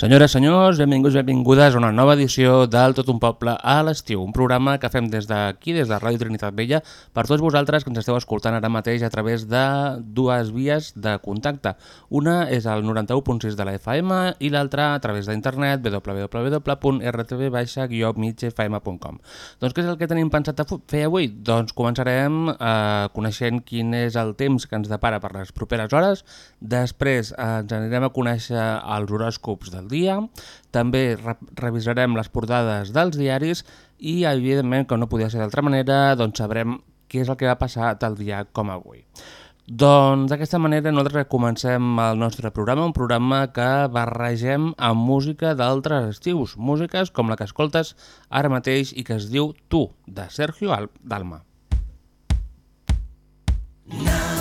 Senyores, senyors, benvinguts, benvingudes a una nova edició del Tot un Poble a l'estiu, un programa que fem des d'aquí, des de Ràdio Trinitat Vella, per tots vosaltres que ens esteu escoltant ara mateix a través de dues vies de contacte. Una és el 91.6 de la FM i l'altra a través d'internet www.rtv-migfm.com. Doncs què és el que tenim pensat a fer avui? Doncs començarem eh, coneixent quin és el temps que ens depara per les properes hores, després eh, ens anirem a conèixer els horòscops del dia, també re revisarem les portades dels diaris i, evidentment, com no podia ser d'altra manera, doncs sabrem què és el que va passar tal dia com avui. Doncs d'aquesta manera nosaltres comencem el nostre programa, un programa que barregem amb música d'altres estius, músiques com la que escoltes ara mateix i que es diu Tu, de Sergio Al Dalma. Now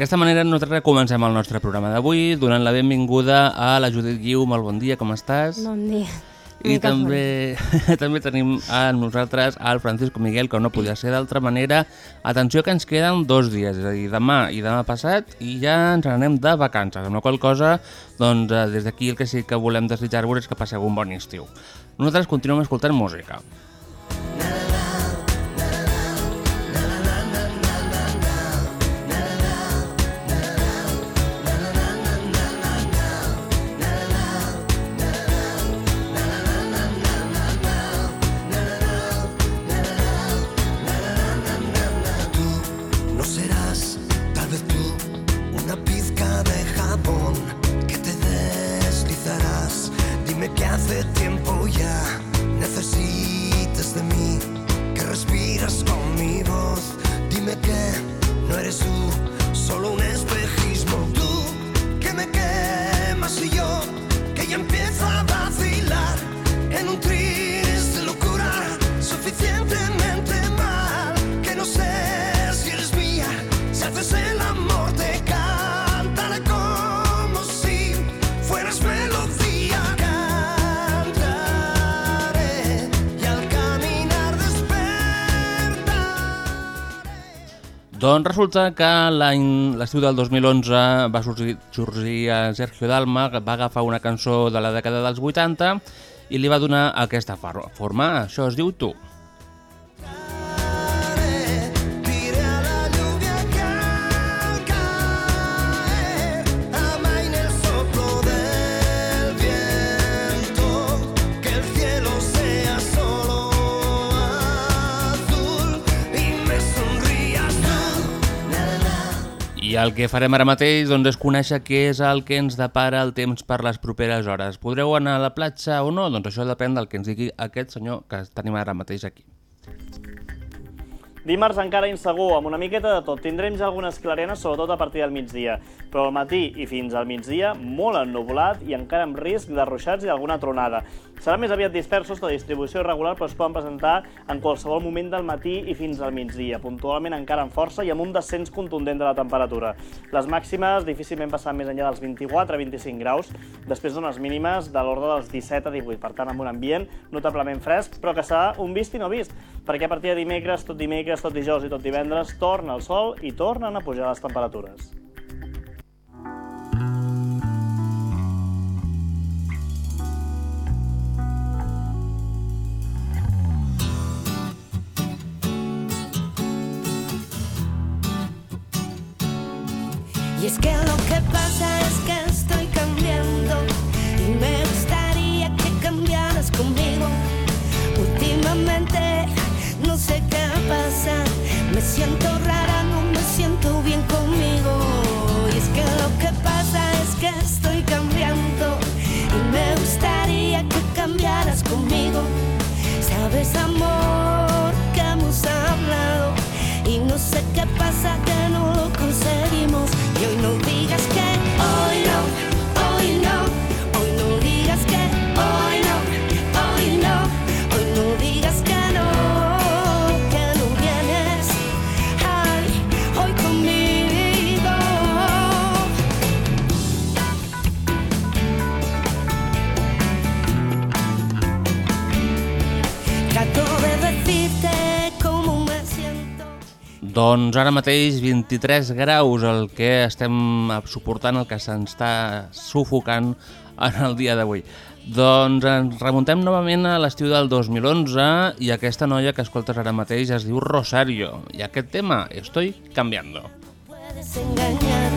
d'aquesta manera nosaltres comencem el nostre programa d'avui donant la benvinguda a la Judit Guiu. Molt bon dia, com estàs? Bon dia. I Mica també, també tenim a nosaltres al Francisco Miguel, que no podia ser d'altra manera. Atenció que ens queden dos dies, és a dir, demà i demà passat, i ja ens n'anem de vacances, amb la qual cosa, doncs, eh, des d'aquí el que sí que volem desitjar-vos és que passeu un bon estiu. Nosaltres continuem escoltant música. Doncs resulta que l'estiu del 2011 va sorgir, sorgir a Sergio Dalma, que va agafar una cançó de la dècada dels 80 i li va donar aquesta for- forma. Això es diu Tu. Diré I el que farem ara mateix doncs, és conèixer què és el que ens depara el temps per les properes hores. Podreu anar a la platja o no? Doncs això depèn del que ens digui aquest senyor que tenim ara mateix aquí. Dimarts encara insegur, amb una miqueta de tot. Tindrem ja algunes clarenes, sobretot a partir del migdia. Però al matí i fins al migdia, molt ennuvolat i encara amb risc de ruixats i alguna tronada. Serà més aviat dispersos, la distribució irregular, però es poden presentar en qualsevol moment del matí i fins al migdia, puntualment encara amb força i amb un descens contundent de la temperatura. Les màximes difícilment passaran més enllà dels 24-25 graus, després d'unes mínimes de l'ordre dels 17 a 18. Per tant, amb un ambient notablement fresc, però que serà un vist i no vist, perquè a partir de dimecres, tot dimecres, tot dijous i tot divendres, torna el sol i tornen a pujar les temperatures. Y es que lo que pasa es que estoy cambiando y me gustaría que cambiaras conmigo. Últimamente no sé qué pasa, me siento rara, no me siento bien conmigo. Y es que lo que pasa es que estoy cambiando y me gustaría que cambiaras conmigo. Sabes, amor, que hemos hablado y no sé qué pasa que no lo conseguimos. Y hoy no Doncs ara mateix 23 graus el que estem suportant, el que se'ns està sufocant en el dia d'avui. Doncs ens remuntem novament a l'estiu del 2011 i aquesta noia que escoltes ara mateix es diu Rosario i aquest tema, Estoy cambiando. puedes engañarme.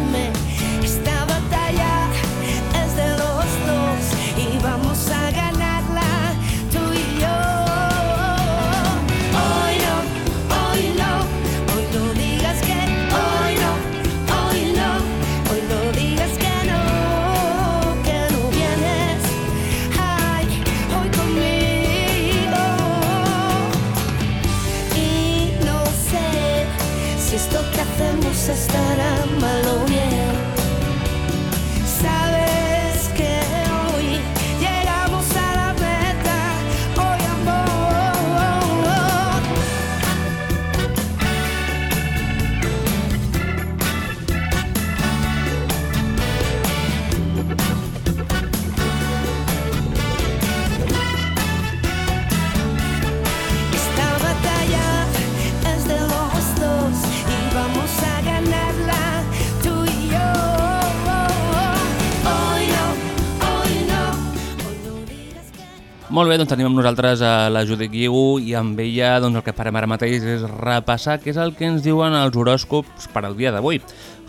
Molt bé, doncs tenim amb nosaltres a la Judit Guiu i amb ella doncs, el que farem ara mateix és repassar què és el que ens diuen els horòscops per al dia d'avui.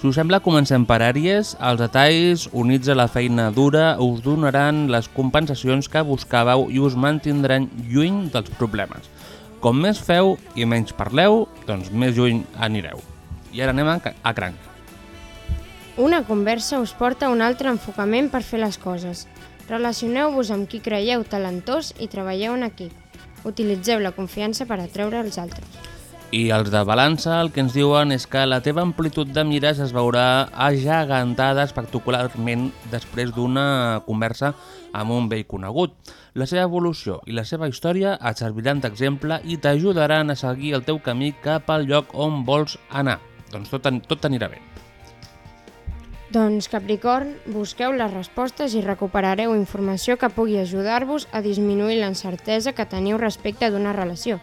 Si us sembla, comencem per Àries. Els detalls, units a la feina dura, us donaran les compensacions que buscàveu i us mantindran lluny dels problemes. Com més feu i menys parleu, doncs més lluny anireu. I ara anem a, cranc. Una conversa us porta un altre enfocament per fer les coses. Relacioneu-vos amb qui creieu talentós i treballeu en equip. Utilitzeu la confiança per atreure els altres. I els de balança el que ens diuen és que la teva amplitud de mires es veurà agegantada espectacularment després d'una conversa amb un vell conegut. La seva evolució i la seva història et serviran d'exemple i t'ajudaran a seguir el teu camí cap al lloc on vols anar. Doncs tot, tot anirà bé. Doncs Capricorn, busqueu les respostes i recuperareu informació que pugui ajudar-vos a disminuir l'incertesa que teniu respecte d'una relació.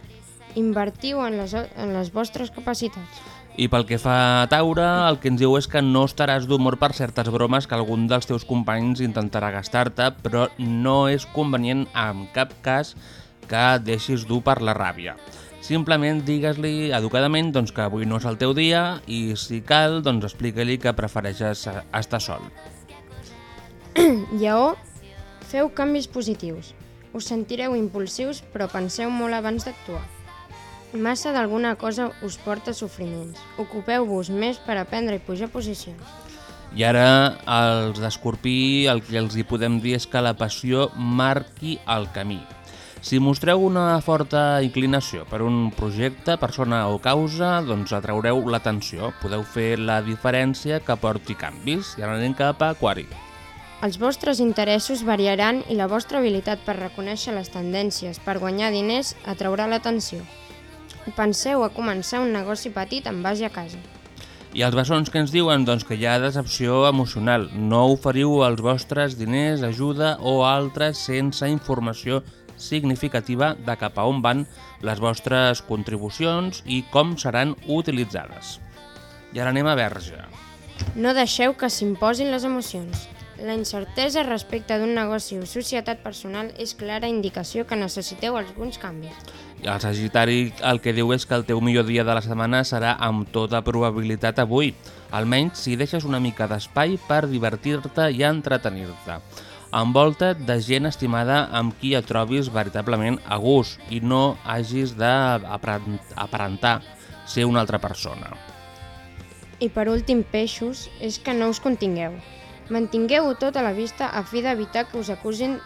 Invertiu en les, en les vostres capacitats. I pel que fa a Taure, el que ens diu és que no estaràs d'humor per certes bromes que algun dels teus companys intentarà gastar-te, però no és convenient en cap cas que deixis dur per la ràbia. Simplement digues-li educadament doncs, que avui no és el teu dia i, si cal, doncs explica-li que prefereixes estar sol. Lleó, feu canvis positius. Us sentireu impulsius, però penseu molt abans d'actuar. Massa d'alguna cosa us porta sofriments. Ocupeu-vos més per aprendre i pujar posicions. I ara, els d'Escorpí, el que els hi podem dir és que la passió marqui el camí. Si mostreu una forta inclinació per un projecte, persona o causa, doncs atraureu l'atenció. Podeu fer la diferència que porti canvis. I ara anem cap a Aquari. Els vostres interessos variaran i la vostra habilitat per reconèixer les tendències per guanyar diners atraurà l'atenció. Penseu a començar un negoci petit en base a casa. I els bessons que ens diuen? Doncs que hi ha decepció emocional. No oferiu els vostres diners, ajuda o altres sense informació significativa de cap a on van les vostres contribucions i com seran utilitzades. I ara anem a Verge. No deixeu que s'imposin les emocions. La incertesa respecte d'un negoci o societat personal és clara indicació que necessiteu alguns canvis. I el Sagitari el que diu és que el teu millor dia de la setmana serà amb tota probabilitat avui, almenys si deixes una mica d'espai per divertir-te i entretenir-te. Envolta't de gent estimada amb qui et trobis veritablement a gust i no hagis d'aparentar ser una altra persona. I per últim, peixos, és que no us contingueu. Mantingueu-ho tot a la vista a fi d'evitar que us acusin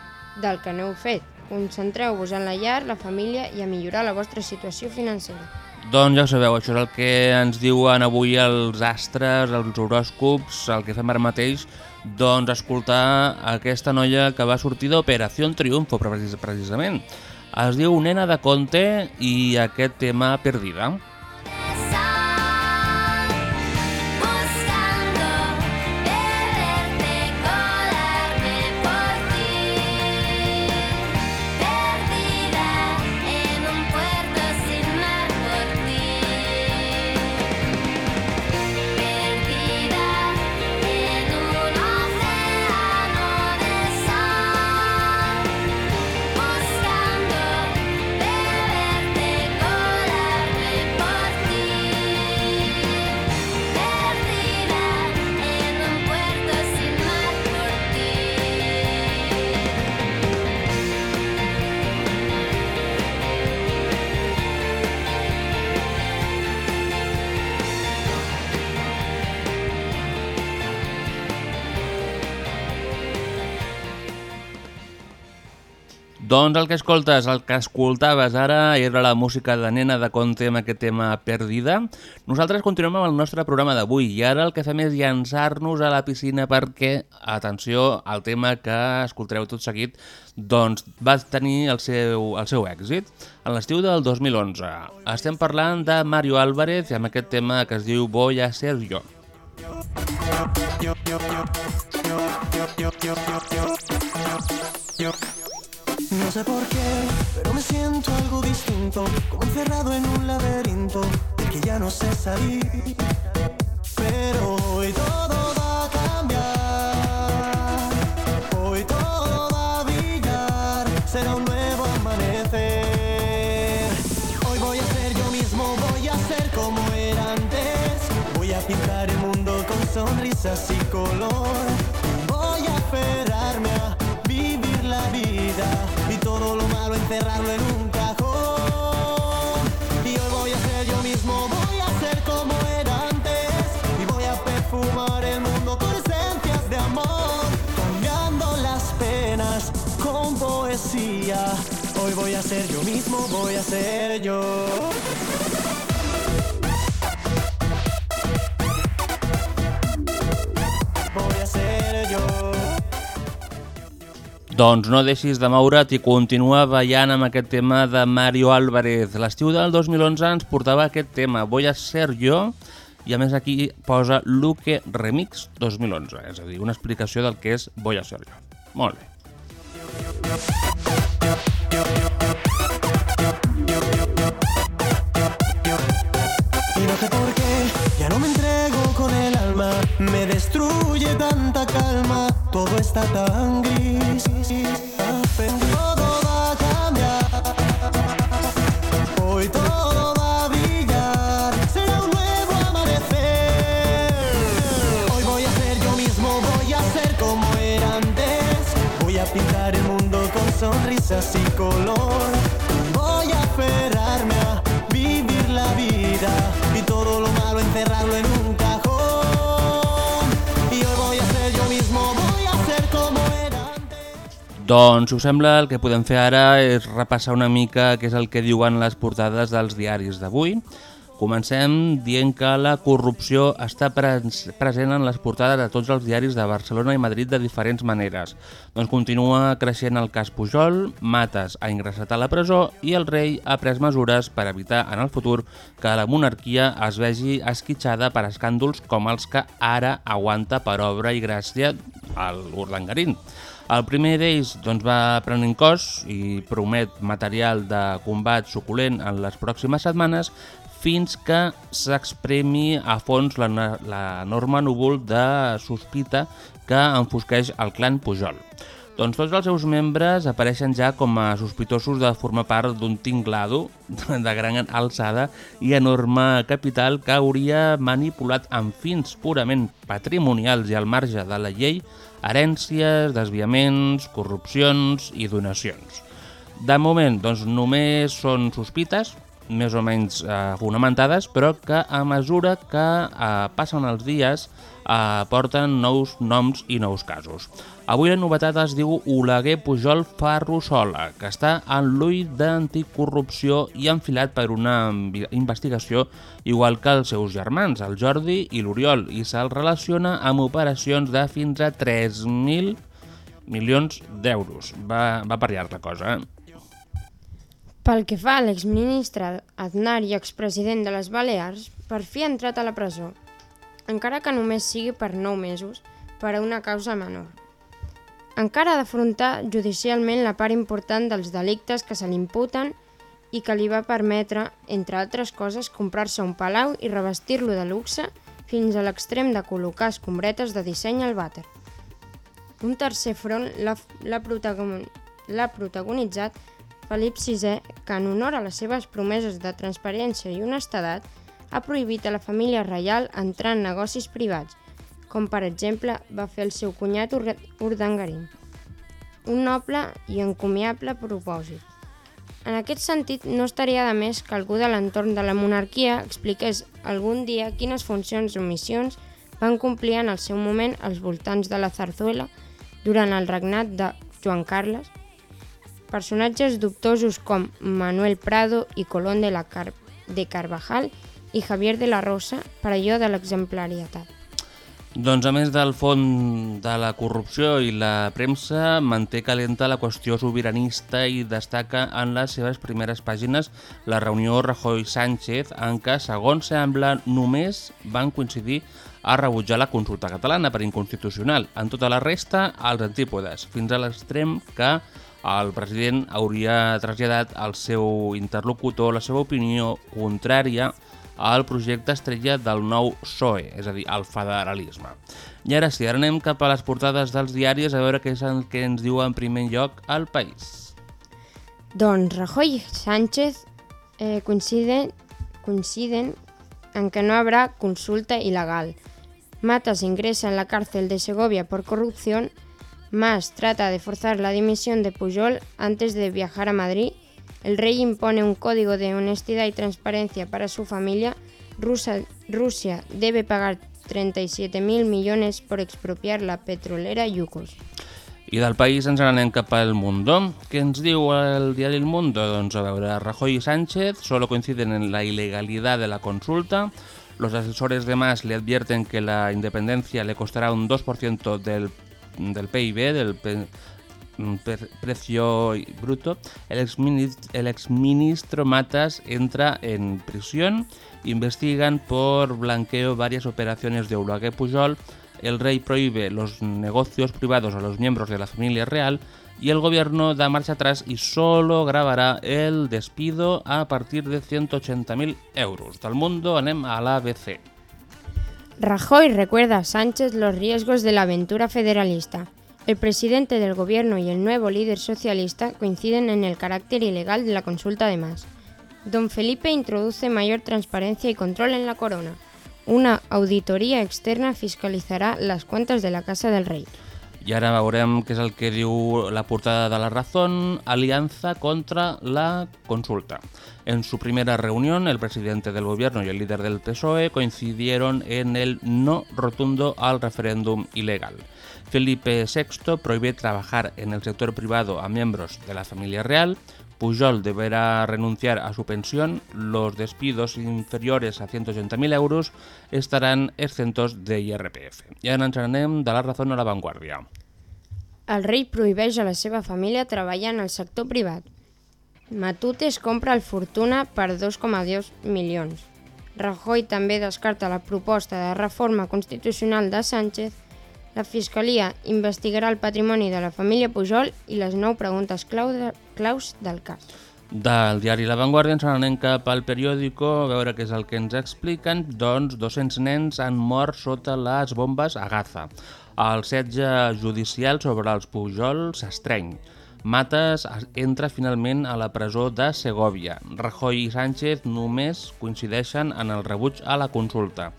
del que no heu fet. Concentreu-vos en la llar, la família i a millorar la vostra situació financera. Doncs ja ho sabeu, això és el que ens diuen avui els astres, els horòscops, el que fem ara mateix, doncs escoltar aquesta noia que va sortir d'Operació Triunfo, precis precisament. Es diu Nena de Conte i aquest tema Perdida. Buscando Doncs el que escoltes, el que escoltaves ara era la música de Nena de Conte amb aquest tema Perdida. Nosaltres continuem amb el nostre programa d'avui i ara el que fem és llançar-nos a la piscina perquè, atenció, el tema que escoltareu tot seguit doncs va tenir el seu, el seu èxit en l'estiu del 2011. Estem parlant de Mario Álvarez i amb aquest tema que es diu Voy a ser yo. No sé por qué, pero me siento algo distinto, como encerrado en un laberinto del que ya no sé salir. Pero hoy todo va a cambiar, hoy todo va a brillar, será un nuevo amanecer. Hoy voy a ser yo mismo, voy a ser como era antes, voy a pintar el mundo con sonrisas y color. Voy a aferrarme encerrarlo en un cajón. Y hoy voy a ser yo mismo, voy a ser como era antes y voy a perfumar el mundo con esencias de amor, cambiando las penas con poesía. Hoy voy a ser yo mismo, voy a ser yo. Doncs no deixis de moure't i continua ballant amb aquest tema de Mario Álvarez. L'estiu del 2011 ens portava aquest tema, Voy a ser yo, i a més aquí posa Luque Remix 2011, és a dir, una explicació del que és Voy a ser yo. Molt bé. Y no sé por qué, ya no me el me destruye tanta calma, todo está tan gris. Pero todo va a cambiar, hoy todo va a brillar, será un nuevo amanecer. Hoy voy a ser yo mismo, voy a ser como era antes, voy a pintar el mundo con sonrisas y color, voy a aferrarme a vivir vida y todo lo malo encerrarlo en un Doncs, us sembla, el que podem fer ara és repassar una mica què és el que diuen les portades dels diaris d'avui. Comencem dient que la corrupció està pres present en les portades de tots els diaris de Barcelona i Madrid de diferents maneres. Doncs continua creixent el cas Pujol, Mates ha ingressat a la presó i el rei ha pres mesures per evitar en el futur que la monarquia es vegi esquitxada per escàndols com els que ara aguanta per obra i gràcia al Urdangarín. El primer d'ells doncs, va prenent cos i promet material de combat suculent en les pròximes setmanes fins que s'expremi a fons l'enorme núvol de sospita que enfosqueix el clan Pujol. Doncs tots els seus membres apareixen ja com a sospitosos de formar part d'un tinglado de gran alçada i enorme capital que hauria manipulat amb fins purament patrimonials i al marge de la llei herències, desviaments, corrupcions i donacions. De moment, doncs, només són sospites, més o menys eh, fonamentades, però que a mesura que eh, passen els dies eh, porten nous noms i nous casos. Avui la novetat es diu Oleguer Pujol Ferrusola, que està en l'ull d'anticorrupció i enfilat per una investigació igual que els seus germans, el Jordi i l'Oriol, i se'l relaciona amb operacions de fins a 3.000 milions d'euros. Va, va per llarg la cosa, eh? Pel que fa a l'exministre Aznar i expresident de les Balears, per fi ha entrat a la presó, encara que només sigui per 9 mesos, per a una causa menor. Encara ha d'afrontar judicialment la part important dels delictes que se l'imputen i que li va permetre, entre altres coses, comprar-se un palau i revestir-lo de luxe fins a l'extrem de col·locar escombretes de disseny al vàter. Un tercer front l'ha protagon protagonitzat Felip VI, que en honor a les seves promeses de transparència i honestedat, ha prohibit a la família reial entrar en negocis privats, com per exemple va fer el seu cunyat Urdangarín. Un noble i encomiable propòsit. En aquest sentit, no estaria de més que algú de l'entorn de la monarquia expliqués algun dia quines funcions o missions van complir en el seu moment als voltants de la zarzuela durant el regnat de Joan Carles personatges dubtosos com Manuel Prado i Colón de, la Car de Carvajal i Javier de la Rosa per allò de l'exemplarietat. Doncs a més del fons de la corrupció i la premsa, manté calenta la qüestió sobiranista i destaca en les seves primeres pàgines la reunió Rajoy-Sánchez en què, segons sembla, només van coincidir a rebutjar la consulta catalana per inconstitucional. En tota la resta, als antípodes, fins a l'extrem que el president hauria traslladat al seu interlocutor la seva opinió contrària al projecte estrella del nou PSOE, és a dir, el federalisme. I ara sí, ara anem cap a les portades dels diaris a veure què és el que ens diu en primer lloc el país. Doncs Rajoy i Sánchez eh, coinciden, coinciden en que no habrá consulta ilegal. Matas ingresa en la cárcel de Segovia por corrupción Mas trata de forzar la dimisión de Pujol antes de viajar a Madrid. El rey impone un código de honestidad y transparencia para su familia. Rusia, debe pagar 37.000 millones por expropiar la petrolera Yukos. I del país ens n'anem cap al Mundo. Què ens diu el diari El Mundo? Doncs a Rajoy y Sánchez solo coinciden en la ilegalidad de la consulta. Los asesores de Mas le advierten que la independencia le costará un 2% del del PIB, del precio bruto, el exministro, el Matas entra en prisión, investigan por blanqueo varias operaciones de Ulague Pujol, el rey prohíbe los negocios privados a los miembros de la familia real y el gobierno da marcha atrás y solo grabará el despido a partir de 180.000 euros. Del mundo anem a l'ABC. Rajoy recuerda a Sánchez los riesgos de la aventura federalista. El presidente del gobierno y el nuevo líder socialista coinciden en el carácter ilegal de la consulta de más. Don Felipe introduce mayor transparencia y control en la corona. Una auditoría externa fiscalizará las cuentas de la Casa del Rey. I ara veurem què és el que diu la portada de la Razón, Alianza contra la consulta. En su primera reunión, el presidente del gobierno y el líder del PSOE coincidieron en el no rotundo al referéndum ilegal. Felipe VI prohíbe trabajar en el sector privado a miembros de la familia real. Pujol deberá renunciar a su pensión. Los despidos inferiores a 180.000 euros estarán exentos de IRPF. I ara ens anem de la raó a la vanguardia. El rei prohibeix a la seva família treballar en el sector privat. Matutes compra el Fortuna per 2,2 milions. Rajoy també descarta la proposta de reforma constitucional de Sánchez. La Fiscalia investigarà el patrimoni de la família Pujol i les nou preguntes clau de, claus del cas. Del diari La Vanguardia ens n'anem cap al periòdico a veure què és el que ens expliquen. Doncs 200 nens han mort sota les bombes a Gaza. El setge judicial sobre els Pujol s'estreny. Mates entra finalment a la presó de Segovia. Rajoy i Sánchez només coincideixen en el rebuig a la consulta.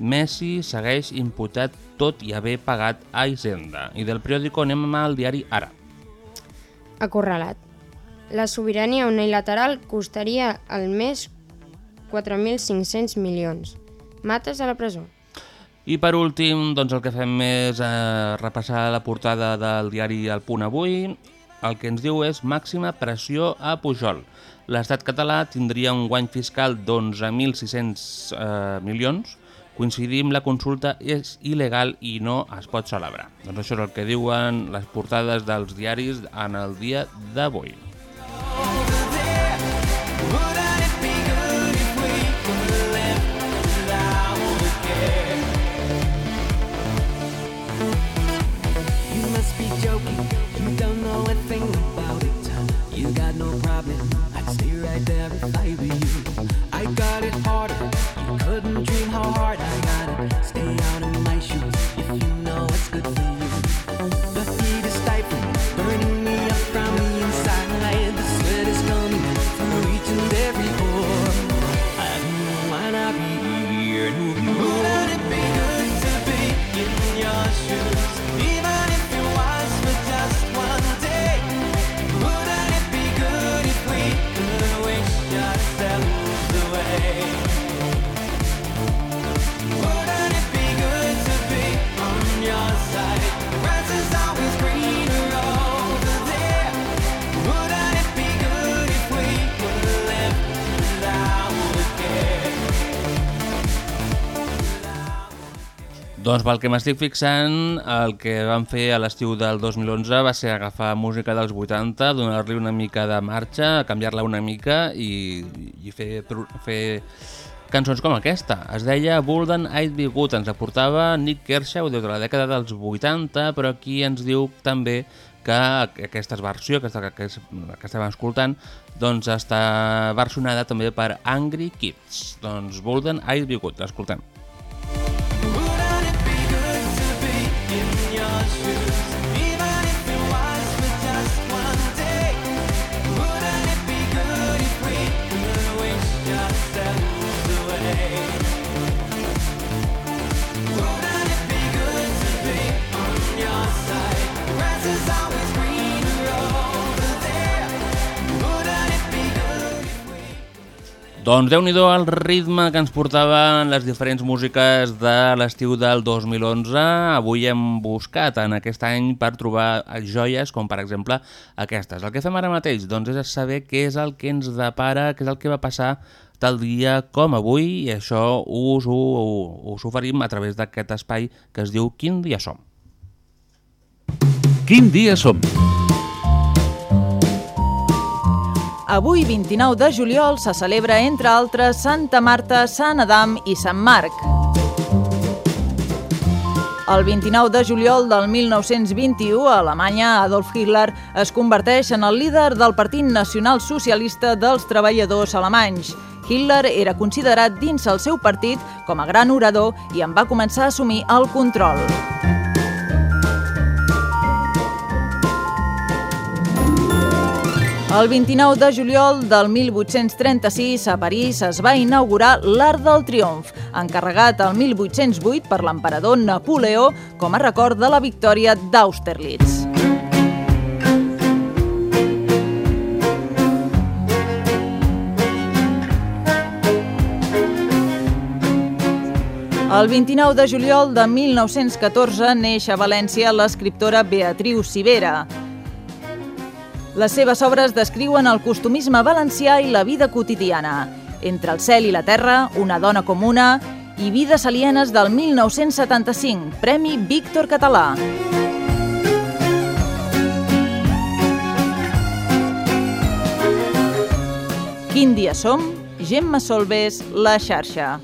Messi segueix imputat tot i haver pagat a Hisenda. I del periòdico anem al diari Ara. Acorralat. La sobirania unilateral costaria al mes 4.500 milions. Mates a la presó. I per últim, doncs el que fem és eh, repassar la portada del diari El Punt Avui. El que ens diu és màxima pressió a Pujol. L'estat català tindria un guany fiscal d'11.600 eh, milions. Coincidim, la consulta és il·legal i no es pot celebrar. Doncs això és el que diuen les portades dels diaris en el dia d'avui. Doncs pel que m'estic fixant, el que vam fer a l'estiu del 2011 va ser agafar música dels 80, donar-li una mica de marxa, canviar-la una mica i, i fer, fer cançons com aquesta. Es deia Bulden I'd Be Good, ens aportava Nick Kershaw des de la dècada dels 80, però aquí ens diu també que aquesta versió, aquesta que, que estem escoltant, doncs està versionada també per Angry Kids. Doncs Bulden I'd Be Good, l'escoltem. Doncs déu nhi el ritme que ens portaven les diferents músiques de l'estiu del 2011. Avui hem buscat en aquest any per trobar joies com per exemple aquestes. El que fem ara mateix doncs, és saber què és el que ens depara, què és el que va passar tal dia com avui i això us ho, us oferim a través d'aquest espai que es diu Quin dia som? Quin dia som? Avui, 29 de juliol, se celebra, entre altres, Santa Marta, Sant Adam i Sant Marc. El 29 de juliol del 1921, a Alemanya, Adolf Hitler es converteix en el líder del Partit Nacional Socialista dels Treballadors Alemanys. Hitler era considerat dins el seu partit com a gran orador i en va començar a assumir el control. El 29 de juliol del 1836 a París es va inaugurar l'Arc del Triomf, encarregat el 1808 per l'emperador Napoleó com a record de la victòria d'Austerlitz. El 29 de juliol de 1914 neix a València l'escriptora Beatriu Civera. Les seves obres descriuen el costumisme valencià i la vida quotidiana. Entre el cel i la terra, una dona comuna i vides alienes del 1975, Premi Víctor Català. Quin dia som? Gemma Solbes, La xarxa.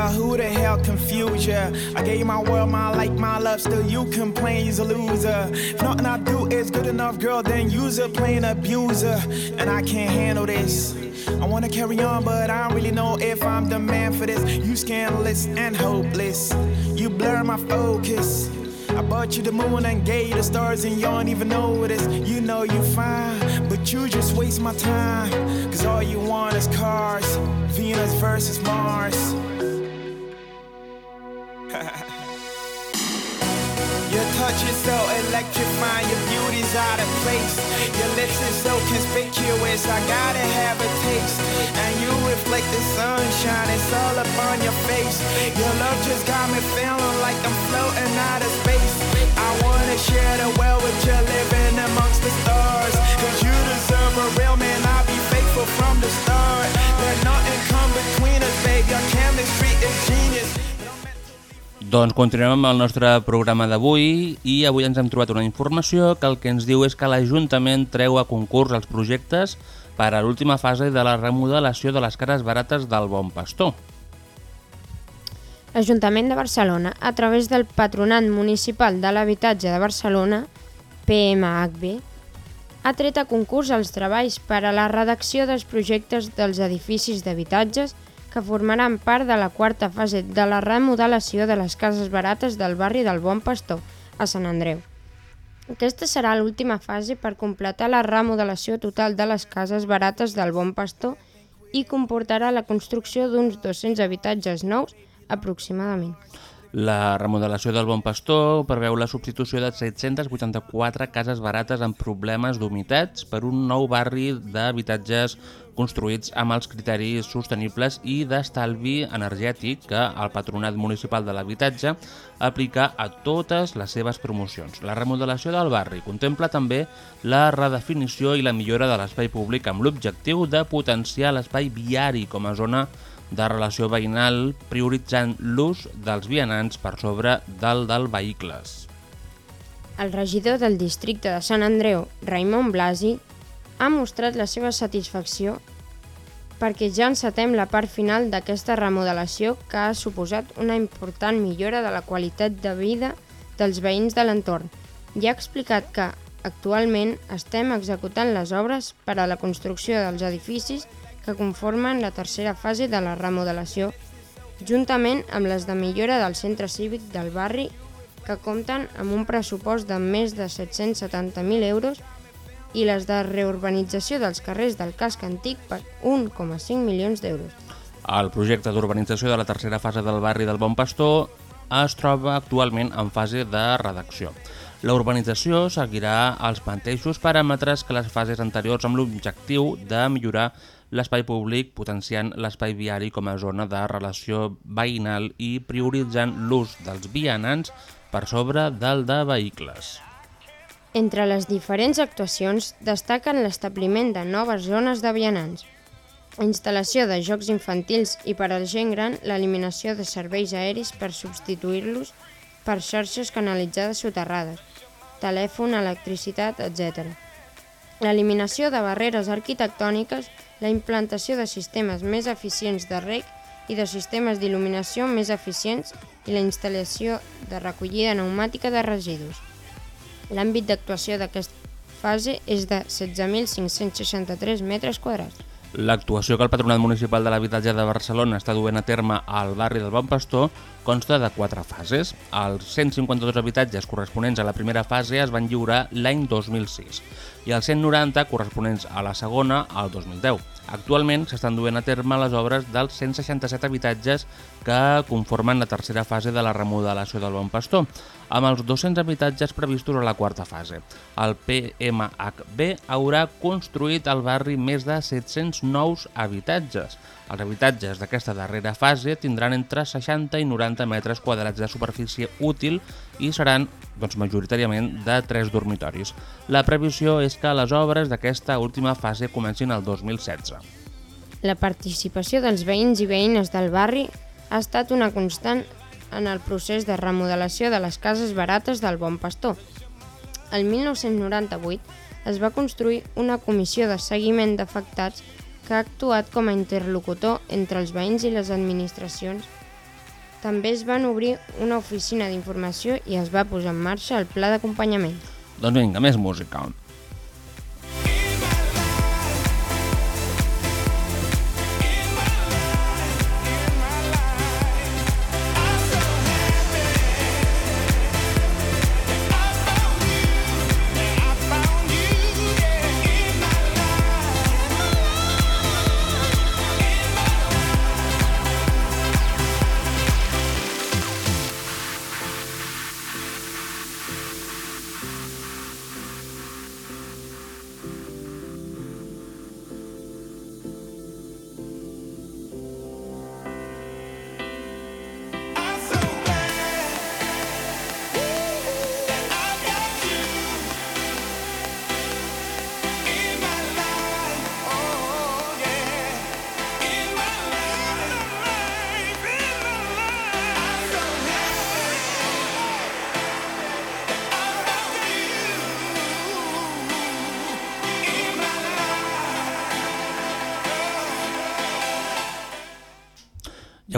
Girl, who the hell confused ya? I gave you my world, my life, my love. Still, you complain you's a loser. If nothing I do is good enough, girl, then you's a plain abuser. And I can't handle this. I wanna carry on, but I don't really know if I'm the man for this. You scandalous and hopeless. You blur my focus. I bought you the moon and gave you the stars, and you don't even know notice. You know you fine, but you just waste my time. Cause all you want is cars. Venus versus Mars. Your touch is so electrifying, your beauty's out of place. Your lips is so conspicuous, I gotta have a taste. And you reflect the sunshine, it's all up on your face. Your love just got me feeling like I'm floating out of space. I wanna share the world with you, living amongst the stars. Cause you deserve a real man, I'll be faithful from the start. There's nothing come between us, babe. Your chemistry. Doncs continuem amb el nostre programa d'avui i avui ens hem trobat una informació que el que ens diu és que l'Ajuntament treu a concurs els projectes per a l'última fase de la remodelació de les cares barates del Bon Pastor. L'Ajuntament de Barcelona, a través del Patronat Municipal de l'Habitatge de Barcelona, PMHB, ha tret a concurs els treballs per a la redacció dels projectes dels edificis d'habitatges que formaran part de la quarta fase de la remodelació de les cases barates del barri del Bon Pastor, a Sant Andreu. Aquesta serà l'última fase per completar la remodelació total de les cases barates del Bon Pastor i comportarà la construcció d'uns 200 habitatges nous aproximadament. La remodelació del Bon Pastor preveu la substitució de 784 cases barates amb problemes d'humitats per un nou barri d'habitatges construïts amb els criteris sostenibles i d'estalvi energètic que el Patronat Municipal de l'Habitatge aplica a totes les seves promocions. La remodelació del barri contempla també la redefinició i la millora de l'espai públic amb l'objectiu de potenciar l'espai viari com a zona de relació veïnal prioritzant l'ús dels vianants per sobre del del vehicles. El regidor del districte de Sant Andreu, Raimon Blasi, ha mostrat la seva satisfacció perquè ja encetem la part final d'aquesta remodelació que ha suposat una important millora de la qualitat de vida dels veïns de l'entorn i ha explicat que actualment estem executant les obres per a la construcció dels edificis que conformen la tercera fase de la remodelació, juntament amb les de millora del centre cívic del barri, que compten amb un pressupost de més de 770.000 euros i les de reurbanització dels carrers del casc antic per 1,5 milions d'euros. El projecte d'urbanització de la tercera fase del barri del Bon Pastor es troba actualment en fase de redacció. La urbanització seguirà els mateixos paràmetres que les fases anteriors amb l'objectiu de millorar l'espai públic potenciant l'espai viari com a zona de relació veïnal i prioritzant l'ús dels vianants per sobre del de vehicles. Entre les diferents actuacions destaquen l'establiment de noves zones de vianants, instal·lació de jocs infantils i per a la gent gran l'eliminació de serveis aeris per substituir-los per xarxes canalitzades soterrades, telèfon, electricitat, etc. L'eliminació de barreres arquitectòniques, la implantació de sistemes més eficients de rec i de sistemes d'il·luminació més eficients i la instal·lació de recollida pneumàtica de residus. L'àmbit d'actuació d'aquesta fase és de 16.563 metres quadrats. L'actuació que el Patronat Municipal de l'Habitatge de Barcelona està duent a terme al barri del Bon Pastor consta de quatre fases. Els 152 habitatges corresponents a la primera fase es van lliurar l'any 2006 i els 190 corresponents a la segona al 2010. Actualment s'estan duent a terme les obres dels 167 habitatges que conformen la tercera fase de la remodelació del Bon Pastor, amb els 200 habitatges previstos a la quarta fase. El PMHB haurà construït al barri més de 700 nous habitatges. Els habitatges d'aquesta darrera fase tindran entre 60 i 90 metres quadrats de superfície útil i seran doncs, majoritàriament de 3 dormitoris. La previsió és que les obres d'aquesta última fase comencin el 2016. La participació dels veïns i veïnes del barri ha estat una constant en el procés de remodelació de les cases barates del Bon Pastor. El 1998 es va construir una comissió de seguiment d'afectats que ha actuat com a interlocutor entre els veïns i les administracions. També es van obrir una oficina d'informació i es va posar en marxa el pla d'acompanyament. Doncs vinga, més música. I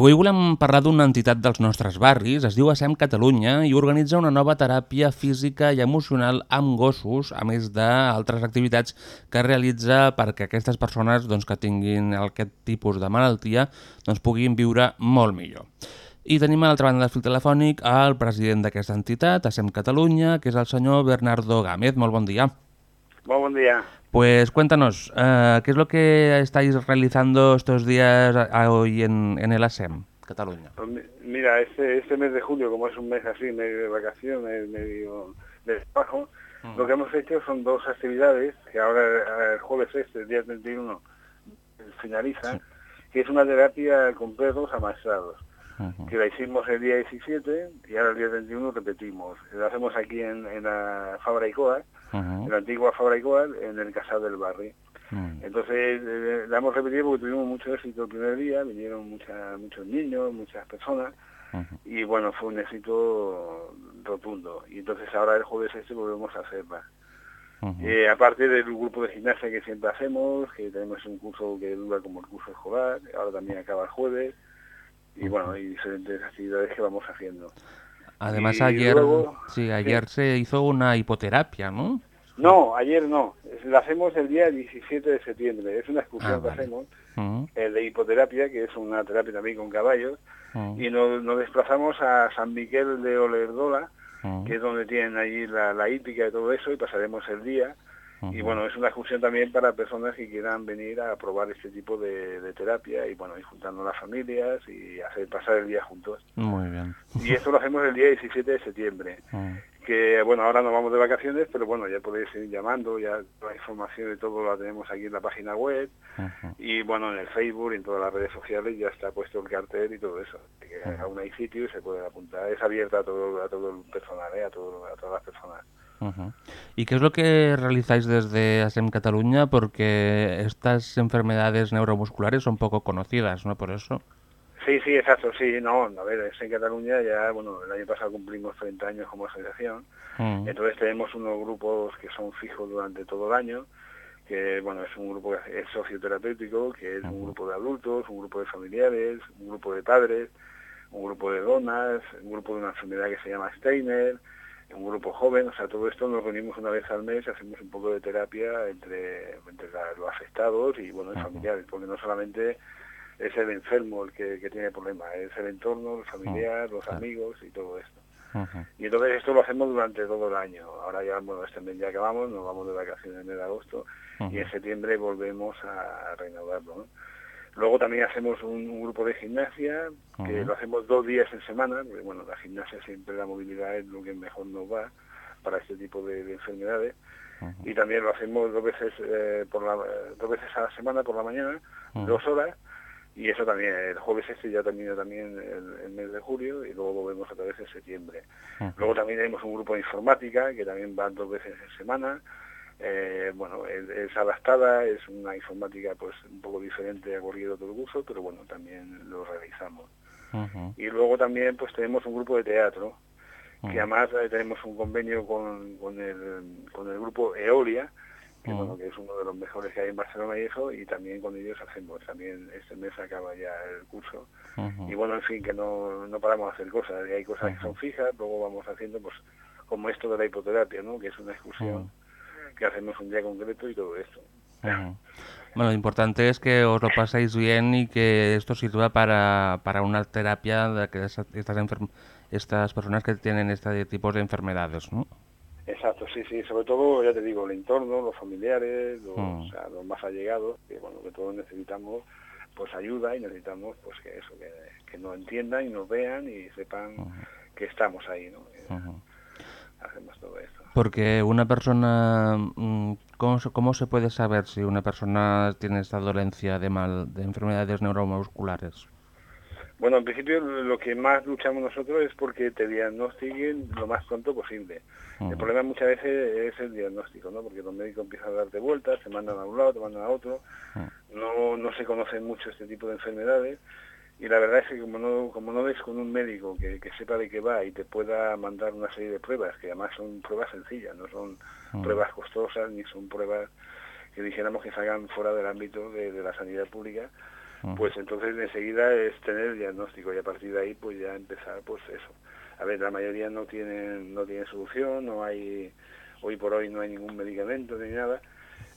avui volem parlar d'una entitat dels nostres barris, es diu ASEM Catalunya i organitza una nova teràpia física i emocional amb gossos, a més d'altres activitats que realitza perquè aquestes persones doncs, que tinguin aquest tipus de malaltia doncs, puguin viure molt millor. I tenim a l'altra banda del fil telefònic el president d'aquesta entitat, ASEM Catalunya, que és el senyor Bernardo Gámez. Molt bon dia. Muy buen día. Pues cuéntanos, eh, ¿qué es lo que estáis realizando estos días a- hoy en, en el ASEM, Cataluña? Pues mi- mira, este, este mes de julio, como es un mes así, medio de vacaciones, medio de trabajo, lo que hemos hecho son dos actividades, que ahora el jueves este, el día 31, finaliza, que es una terapia con perros amaestrados, que la hicimos el día 17 y ahora el día 31 repetimos. La hacemos aquí en, en la Fabra y Coa, en la antigua Fabra y Coa, en el Casal del Barri. Entonces eh, la hemos repetido porque tuvimos mucho éxito el primer día, vinieron mucha- muchos niños, muchas personas, y bueno, fue un éxito rotundo. Y entonces ahora el jueves este volvemos a hacerla. Eh, aparte del grupo de gimnasia que siempre hacemos, que tenemos un curso que dura como el curso escolar, ahora también acaba el jueves, y bueno, hay diferentes actividades que vamos haciendo. Además Y ayer, luego- sí, ayer se hizo una hipoterapia, ¿no? No, ayer no, la hacemos el día 17 de septiembre, es una excursión Ah, que hacemos, el de hipoterapia, que es una terapia también con caballos, y nos, nos desplazamos a San Miguel de Olerdola, que es donde tienen allí la, la hípica y todo eso, y pasaremos el día. Y bueno, es una excursión también para personas que quieran venir a probar este tipo de, de terapia y bueno, y juntando las familias y hacer pasar el día juntos. Muy bien. Y esto lo hacemos el día 17 de septiembre. Ujú. Que bueno, ahora nos vamos de vacaciones, pero bueno, ya podéis ir llamando, ya la información de todo la tenemos aquí en la página web y bueno, en el Facebook en todas las redes sociales ya está puesto el cartel y todo eso. Que aún hay sitio y se puede apuntar. Es abierta a todo, a todo el personal, ¿eh? a, todo, a todas las personas. ¿Y qué es lo que realizáis desde ASEM Cataluña? Porque estas enfermedades neuromusculares son poco conocidas, ¿no? Por eso. Sí, sí, exacto, sí, no, a ver, es en Cataluña ya, bueno, el año pasado cumplimos 30 años como asociación, Mm. entonces tenemos unos grupos que son fijos durante todo el año, que bueno, es un grupo que es socioterapéutico, que es un grupo de adultos, un grupo de familiares, un grupo de padres, un grupo de donas, un grupo de una enfermedad que se llama Steiner, un grupo joven, o sea, todo esto nos reunimos una vez al mes hacemos un poco de terapia entre, entre la- los afectados y, bueno, y familiares, porque no solamente es el enfermo el que, que tiene problemas, es el entorno, el familiar, los amigos y todo esto. Y entonces esto lo hacemos durante todo el año. Ahora ya, bueno, este mes ya acabamos, nos vamos de vacaciones en el agosto y en septiembre volvemos a. ¿no? Luego también hacemos un, un grupo de gimnasia, que lo hacemos dos días en semana, porque bueno, la gimnasia siempre la movilidad es lo que mejor nos va para este tipo de, de enfermedades. Y también lo hacemos dos veces eh, por la, dos veces a la semana por la mañana, dos horas, y eso también, el jueves este ya termina también el, el mes de julio y luego volvemos otra vez en septiembre. Luego también tenemos un grupo de informática que también va dos veces en semana. Eh, bueno, es, es adaptada, es una informática pues un poco diferente a cualquier otro curso, pero bueno, también lo realizamos. Y luego también pues tenemos un grupo de teatro, que además eh, tenemos un convenio con, con, el, con el grupo Eolia, que, bueno, que es uno de los mejores que hay en Barcelona y eso, y también con ellos hacemos, también este mes acaba ya el curso. Y bueno, en fin, que no, no paramos de hacer cosas, y hay cosas que son fijas, luego vamos haciendo pues como esto de la hipoterapia, ¿no? que es una excursión que hacemos un día concreto y todo. Ujú. Bueno, lo importante es que os lo paséis bien y que esto sirva para, para una terapia de que es- estas, estas personas que tienen este tipo de enfermedades, ¿no? Exacto, sí, sí, sobre todo, ya te digo, el entorno, los familiares, los, Mm. o sea, los más allegados, que bueno, que todos necesitamos pues ayuda y necesitamos pues que eso, que, que nos entiendan y nos vean y sepan que estamos ahí, ¿no? Hacemos todo esto. Porque una persona, mm, ¿cómo, se- ¿cómo se puede saber si una persona tiene esta dolencia de mal, de enfermedades neuromusculares? Bueno, en principio lo que más luchamos nosotros es porque te diagnostiquen lo más pronto posible. El problema muchas veces es el diagnóstico, ¿no? Porque los médicos empiezan a darte vueltas, te mandan a un lado, te mandan a otro, no, no se conocen mucho este tipo de enfermedades y la verdad es que como no, como no ves con un médico que, que sepa de qué va y te pueda mandar una serie de pruebas, que además son pruebas sencillas, no son Mm. pruebas costosas ni son pruebas que dijéramos que salgan fuera del ámbito de, de la sanidad pública, pues entonces enseguida es tener el diagnóstico y a partir de ahí pues ya empezar pues eso. A ver, la mayoría no tienen, no tienen solución, no hay, hoy por hoy no hay ningún medicamento ni nada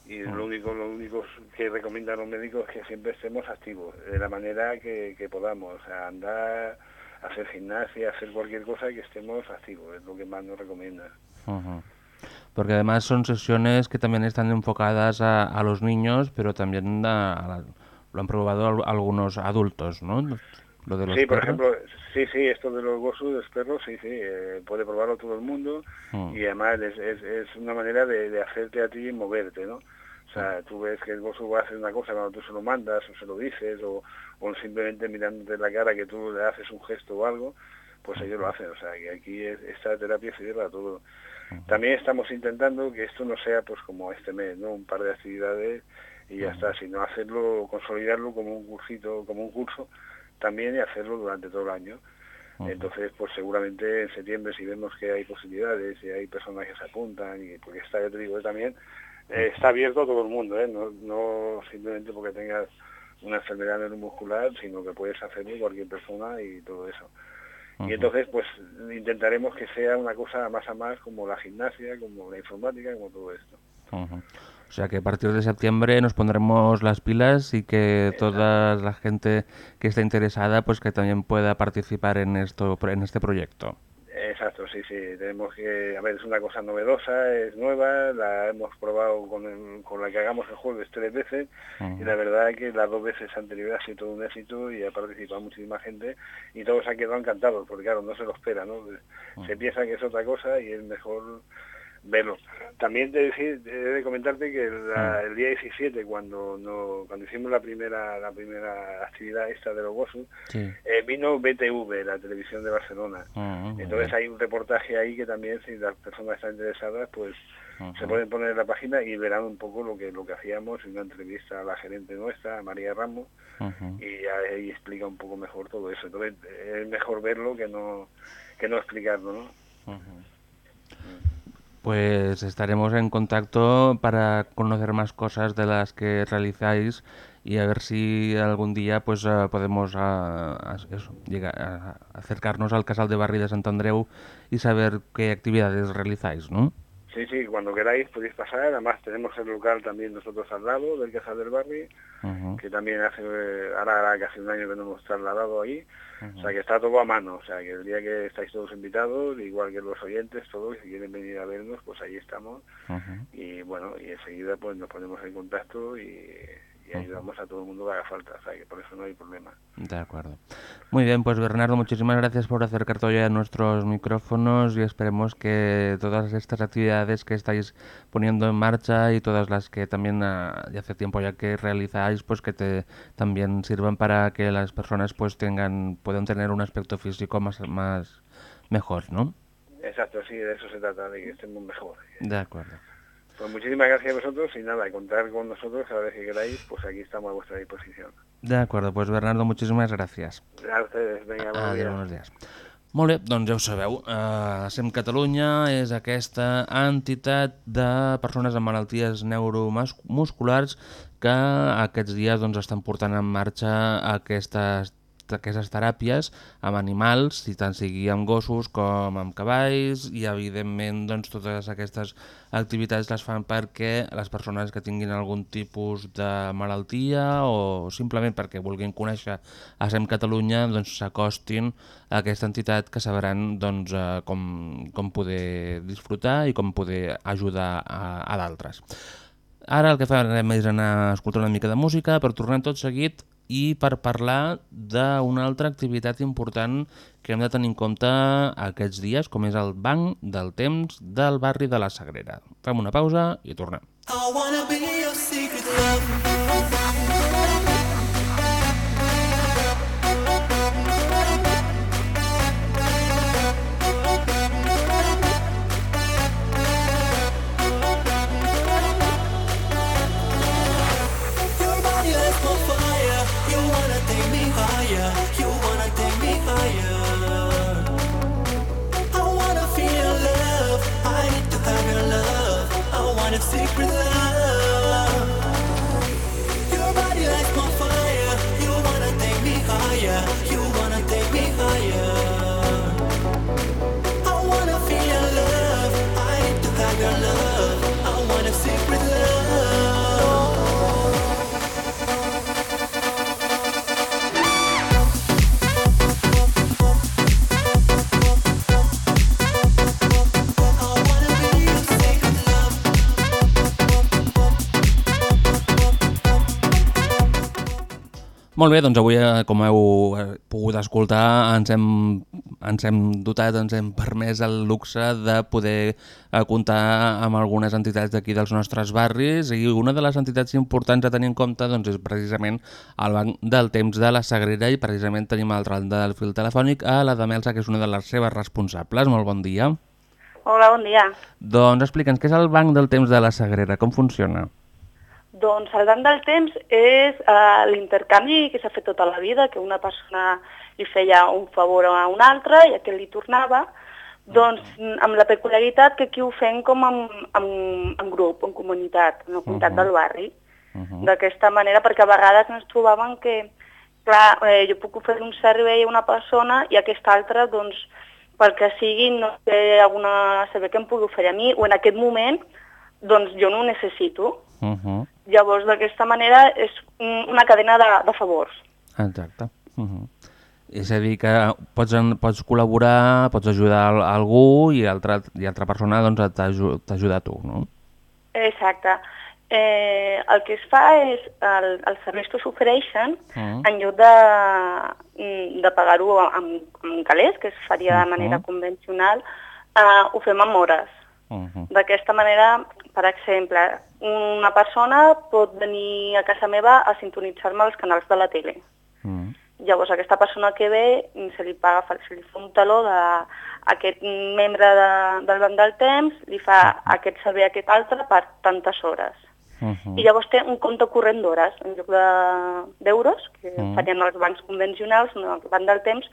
y lo único, lo único que recomiendan los médicos es que siempre estemos activos, de la manera que, que podamos, o sea, andar, hacer gimnasia, hacer cualquier cosa que estemos activos, es lo que más nos recomiendan. Ujú. Porque además son sesiones que también están enfocadas a, a los niños, pero también a- a la- lo han probado al- algunos adultos, ¿no? Lo de los Sí, por perros. ejemplo, sí, sí, esto de los gosus, de los perros, sí, sí, eh, puede probarlo todo el mundo Mm. y además es, es, es una manera de, de hacerte a ti moverte, ¿no? O sea, tú ves que el gozo va a hacer una cosa cuando tú se lo mandas o se lo dices o, o simplemente mirándote la cara que tú le haces un gesto o algo, pues ellos lo hacen. O sea, que aquí es, esta terapia sirve para todo. También estamos intentando que esto no sea pues como este mes, ¿no? Un par de actividades y ya está, sino hacerlo, consolidarlo como un cursito, como un curso también y hacerlo durante todo el año. Entonces, pues seguramente en septiembre si vemos que hay posibilidades y hay personas que se apuntan, y porque está, yo te digo, también eh, está abierto a todo el mundo, ¿eh? no, no simplemente porque tengas una enfermedad neuromuscular, sino que puedes hacerlo cualquier persona y todo eso. Y entonces, pues intentaremos que sea una cosa más a más como la gimnasia, como la informática, como todo esto. O sea que a partir de septiembre nos pondremos las pilas y que toda la gente que esté interesada pues que también pueda participar en esto en este proyecto. Exacto, sí, sí. Tenemos que, a ver, es una cosa novedosa, es nueva, la hemos probado con, el- con la que hagamos el jueves tres veces y la verdad es que las dos veces anteriores ha sido todo un éxito y ha participado muchísima gente y todos han quedado encantados porque claro, no se lo espera, ¿no? Se piensa que es otra cosa y es mejor verlo. También te decir, he de comentarte que la- el día 17 cuando no, cuando hicimos la primera la primera actividad esta de los Gosus, Sí. eh, vino BTV, la televisión de Barcelona. Ujú, Entonces hay un reportaje ahí que también si las personas están interesadas pues se pueden poner en la página y verán un poco lo que lo que hacíamos, una entrevista a la gerente nuestra, a María Ramos, y ahí explica un poco mejor todo eso. Entonces es mejor verlo que no que no explicarlo, ¿no? Pues estaremos en contacto para conocer más cosas de las que realizáis y a ver si algún día pues eh, podemos a- eso, llegar acercarnos al Casal de Barri de Sant Andreu y saber qué actividades realizáis, ¿no? Sí, sí, cuando queráis podéis pasar. Además tenemos el local también nosotros al lado del Casal del Que también hace, eh, ahora hará casi un año que nos hemos trasladado ahí. O sea que está todo a mano. O sea que el día que estáis todos invitados, igual que los oyentes, todos, si quieren venir a vernos, pues ahí estamos. Y bueno, y enseguida pues nos ponemos en contacto y, y ayudamos a todo el mundo que haga falta. O sea que por eso no hay problema. De acuerdo. Muy bien, pues Bernardo, muchísimas gracias por acercarte hoy a nuestros micrófonos y esperemos que todas estas actividades que estáis poniendo en marcha y todas las que también ah, ya hace tiempo ya que realizáis, pues que te también sirvan para que las personas pues tengan puedan tener un aspecto físico más más mejor, ¿no? Exacto, sí, de eso se trata, de que estemos mejor. De acuerdo. Pues muchísimas gracias a vosotros y nada, contar con nosotros a la vez que queráis, pues aquí estamos a vuestra disposición. De acuerdo, pues Bernardo, muchísimas gracias. A ustedes, venga, buenos Adéu, días. buenos dies. Molt bé, doncs ja ho sabeu, uh, SEM Catalunya és aquesta entitat de persones amb malalties neuromusculars que aquests dies doncs, estan portant en marxa aquestes aquestes teràpies amb animals, si tant sigui amb gossos com amb cavalls i evidentment doncs, totes aquestes activitats les fan perquè les persones que tinguin algun tipus de malaltia o simplement perquè vulguin conèixer a SEM Catalunya doncs, s'acostin a aquesta entitat que sabran doncs, eh, com, com poder disfrutar i com poder ajudar a, a d'altres. Ara el que farem és anar a escoltar una mica de música per tornar tot seguit i per parlar d'una altra activitat important que hem de tenir en compte aquests dies, com és el Banc del Temps del barri de la Sagrera. Fem una pausa i tornem. I Molt bé, doncs avui, eh, com heu eh, pogut escoltar, ens hem, ens hem dotat, ens hem permès el luxe de poder eh, comptar amb algunes entitats d'aquí dels nostres barris i una de les entitats importants a tenir en compte doncs, és precisament el Banc del Temps de la Sagrera i precisament tenim a l'altra banda del fil telefònic a la Damelsa, que és una de les seves responsables. Molt bon dia. Hola, bon dia. Doncs explica'ns què és el Banc del Temps de la Sagrera, com funciona? Doncs el banc del temps és eh, l'intercanvi que s'ha fet tota la vida, que una persona li feia un favor a una altra i aquest li tornava, doncs mm, amb la peculiaritat que aquí ho fem com en, en, en grup, en comunitat, en la comunitat del barri. D'aquesta manera, perquè a vegades ens trobaven que, clar, eh, jo puc oferir un servei a una persona i aquesta altra, doncs, pel que sigui, no té alguna servei que em pugui oferir a mi, o en aquest moment, doncs jo no ho necessito. Uh -huh. Llavors, d'aquesta manera, és un- una cadena de, de favors. Exacte. Uh -huh. És a dir, que pots, pots col·laborar, pots ajudar algú i altra, i altra persona doncs, t'aju- t'ajuda a tu, no? Exacte. Eh, el que es fa és, el, els serveis que s'ofereixen, Mm. en lloc de, de pagar-ho amb, amb calés, que es faria de manera Mhm. convencional, eh, ho fem amb hores. Uh -huh. D'aquesta manera, per exemple, una persona pot venir a casa meva a sintonitzar-me els canals de la tele. Mm. Llavors, aquesta persona que ve se li paga, se li fa un taló de aquest membre de, del banc del temps, li fa aquest servei a aquest altre per tantes hores. Uh I llavors té un compte corrent d'hores, en lloc de- d'euros, que Mm. farien els bancs convencionals, no, el banc del temps,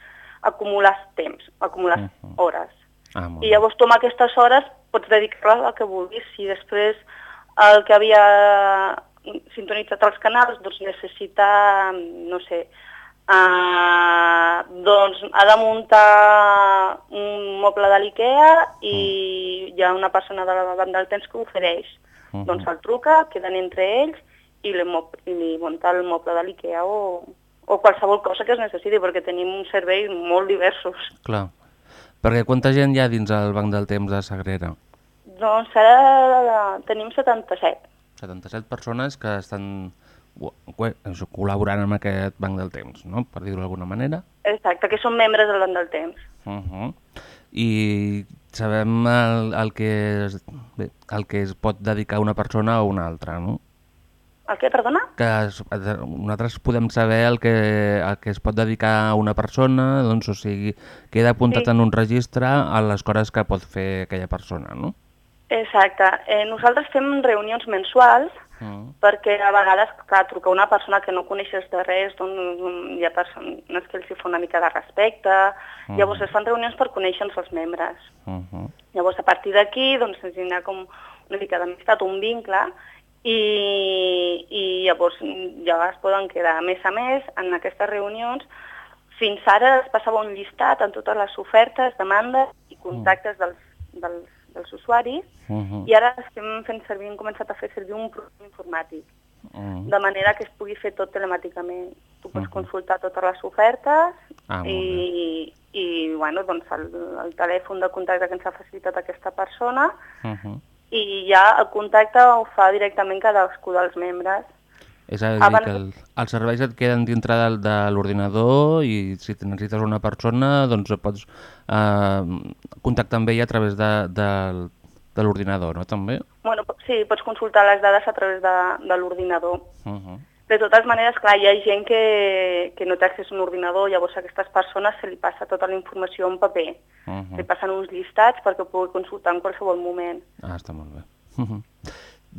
acumular temps, acumular hores. Ah, I llavors tu amb aquestes hores pots dedicar-la al que vulguis. Si després el que havia sintonitzat els canals doncs necessita, no sé, uh, doncs ha de muntar un moble de l'IKEA i hi ha una persona de la banda del temps que ho ofereix. Mhm. Doncs el truca, queden entre ells i li, i li munta el moble de l'IKEA o, o qualsevol cosa que es necessiti, perquè tenim un servei molt diversos. Clar. Perquè quanta gent hi ha dins el Banc del Temps de Sagrera? Doncs ara tenim 77. 77 persones que estan col·laborant amb aquest Banc del Temps, no? per dir-ho d'alguna manera. Exacte, que són membres del Banc del Temps. Uh -huh. I sabem el, el, que es, bé, el que es pot dedicar una persona a una altra, no? El què, perdona? Que es, nosaltres podem saber el que, el que es pot dedicar a una persona, doncs, o sigui, queda apuntat Sí. en un registre a les coses que pot fer aquella persona, no? Exacte. Eh, nosaltres fem reunions mensuals Mm. perquè a vegades, clar, truca una persona que no coneixes de res, doncs hi ha persones que els hi fa una mica de respecte, Mm. llavors es fan reunions per conèixer-nos els membres. Uh -huh. Llavors, a partir d'aquí, doncs, ens hi ha com una mica d'amistat, un vincle, i, i llavors ja es poden quedar. A més a més, en aquestes reunions, fins ara es passava un llistat en totes les ofertes, demandes i contactes dels, dels, dels usuaris, Uh -huh. i ara estem fent servir, hem començat a fer servir un programa informàtic, Uh -huh. de manera que es pugui fer tot telemàticament. Tu pots Mhm. consultar totes les ofertes Ah, i, i bueno, doncs el, el telèfon de contacte que ens ha facilitat aquesta persona Uh -huh. I ja el contacte ho fa directament cadascú dels membres. És a dir, Abans- que el, els serveis et queden dintre del, de l'ordinador i si te necessites una persona doncs pots eh, contactar amb ella a través de, de, de l'ordinador, no? També? Bueno, sí, pots consultar les dades a través de, de l'ordinador. Uh -huh. De totes maneres, clar, hi ha gent que, que no té accés a un ordinador, llavors a aquestes persones se li passa tota la informació en paper. Uh -huh. Li passen uns llistats perquè pugui consultar en qualsevol moment. Ah, està molt bé. Uh -huh.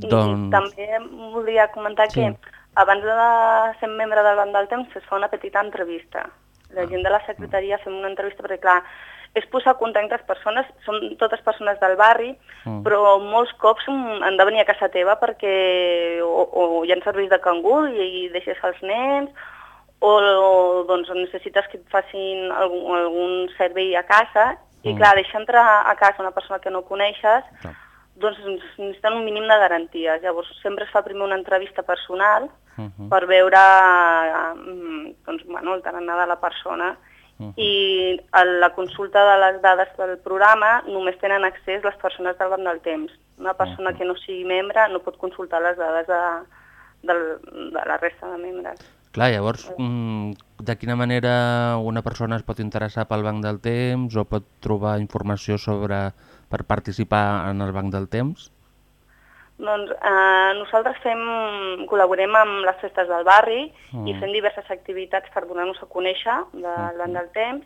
I Doncs... també voldria comentar Sí. que abans de ser membre del Banc del Temps es fa una petita entrevista. La gent de la secretaria fem una entrevista perquè, clar, és posar contactes persones, són totes persones del barri, Mm. però molts cops mm, han de venir a casa teva perquè o, o hi ha serveis de cangur i, i deixes els nens, o, o doncs necessites que et facin algun, algun servei a casa, i Mm. clar, deixar entrar a casa una persona que no coneixes, doncs necessiten un mínim de garanties. Llavors sempre es fa primer una entrevista personal Uh -huh. per veure eh, doncs, bueno, el tarannà de la persona Uh -huh. i a la consulta de les dades del programa només tenen accés les persones del banc del temps. Una persona que no sigui membre no pot consultar les dades de, de, de la resta de membres. Clar, llavors, mm, de quina manera una persona es pot interessar pel Banc del Temps o pot trobar informació sobre per participar en el Banc del Temps? Doncs eh, nosaltres fem, col·laborem amb les festes del barri Mm. i fem diverses activitats per donar-nos a conèixer del Banc del Temps.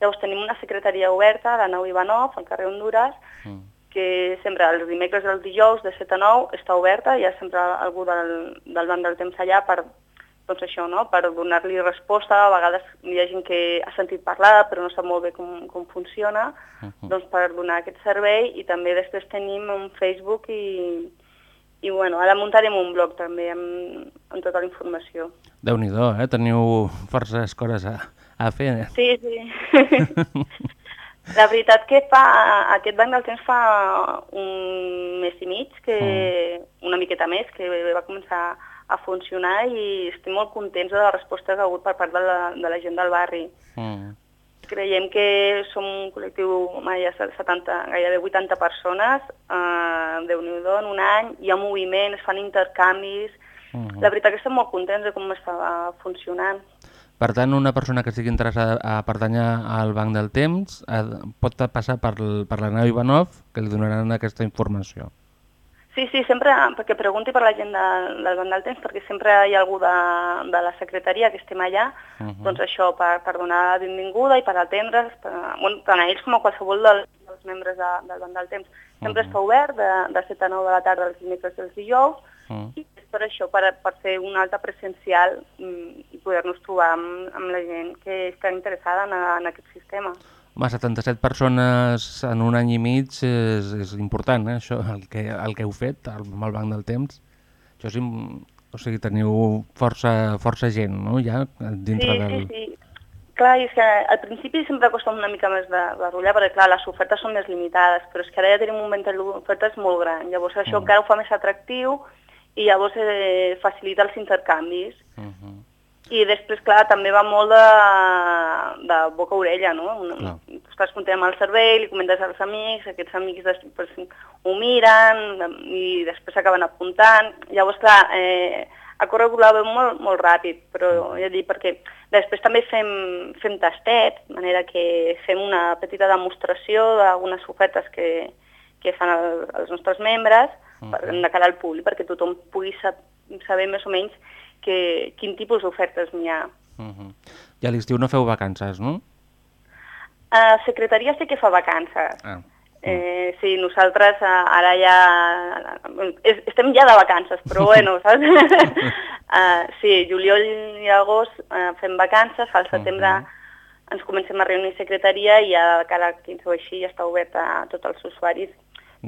Llavors tenim una secretaria oberta a la nau Ivanov, al carrer Honduras, Mm. que sempre els dimecres i els dijous de 7 a 9 està oberta, hi ha sempre algú del, del Banc del Temps allà per, doncs això, no? per donar-li resposta. A vegades hi ha gent que ha sentit parlar però no sap molt bé com, com funciona, Uh-huh. doncs per donar aquest servei i també després tenim un Facebook i, i bueno, ara muntarem un blog també amb, amb tota la informació. Déu-n'hi-do, eh? Teniu forces coses a, a fer. eh? Sí, sí. La veritat que fa, aquest banc del temps fa un mes i mig, que una miqueta més, que va començar a funcionar i estem molt contents de la resposta que ha hagut per part de la, de la gent del barri. Mm. Creiem que som un col·lectiu home, ja 70, gairebé 80 persones, eh, déu nhi en un any, hi ha moviment, es fan intercanvis, Mhm. la veritat que estem molt contents de com està funcionant. Per tant, una persona que estigui interessada a pertanyar al Banc del Temps eh, pot passar per, per la nau Ivanov, que li donaran aquesta informació. Sí, sí, sempre perquè pregunti per la gent de, del Banc del Temps, perquè sempre hi ha algú de, de la secretaria que estem allà, Mhm. doncs això, per, per donar la benvinguda i per atendre's, per, bueno, tant a ells com a qualsevol del, dels membres de, del Banc del Temps. Sempre Mhm. està obert de, de 7 a 9 de la tarda els dimecres i els dijous, Mm. i és per això, per, per fer un alta presencial mm, i poder-nos trobar amb, amb la gent que està interessada en, en aquest sistema. Home, 77 persones en un any i mig és, és important, eh, això, el que, el que heu fet amb el Banc del Temps. Això és, o sigui, teniu força, força gent, no?, ja, dintre sí, del... sí, sí. Clar, és que al principi sempre costa una mica més de, de rotllar, perquè clar, les ofertes són més limitades, però és que ara ja tenim un ventall d'ofertes molt gran, llavors això encara ho fa més atractiu i llavors eh, facilita els intercanvis. I després, clar, també va molt de, de boca a orella, no? Un, tu estàs content amb el servei, li comentes als amics, aquests amics després ho miren i després s'acaben apuntant. Llavors, clar, eh, ha corregut molt, molt ràpid, però ja dic, perquè després també fem, fem tastet, de manera que fem una petita demostració d'algunes ofertes que, que fan el, els nostres membres per, de cara al públic, perquè tothom pugui sab saber més o menys que, quin tipus d'ofertes n'hi ha. Uh -huh. I a l'estiu no feu vacances, no? A secretaria sí que fa vacances. Ah. Eh, sí, nosaltres eh, ara ja... es- Estem ja de vacances, però bueno, saps? uh, sí, juliol i agost uh, fem vacances, al setembre ens comencem a reunir secretaria i a cada 15 o així ja està obert a tots els usuaris.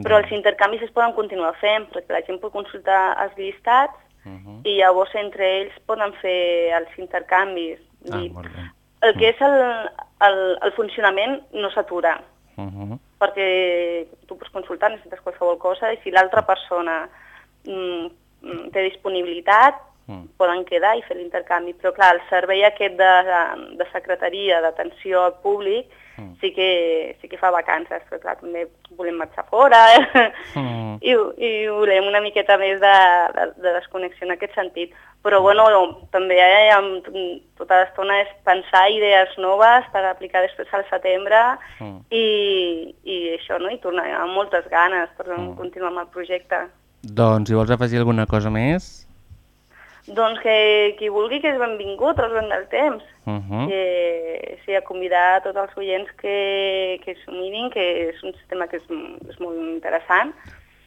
Però els intercanvis es poden continuar fent, perquè la gent pot consultar els llistats i llavors entre ells poden fer els intercanvis. Ah, I molt bé. el que és el, el, el funcionament no s'atura, Uh -huh. perquè tu pots consultar, necessites qualsevol cosa, i si l'altra persona mm, mm, té disponibilitat, Mm. poden quedar i fer l'intercanvi. Però clar, el servei aquest de, de secretaria, d'atenció al públic, sí que, sí que fa vacances, però clar, també volem marxar fora eh? Mm. I, i volem una miqueta més de, de, de desconnexió en aquest sentit. Però bueno, també eh, amb, tota l'estona és pensar idees noves per aplicar després al setembre Mm. i, i això, no? I tornar amb moltes ganes per continuar amb el projecte. Doncs, si vols afegir alguna cosa més... Doncs que qui vulgui que és benvingut al Banc del Temps. Uh -huh. que sí, a convidar a tots els oients que, que s'ho mirin, que és un sistema que és, és molt interessant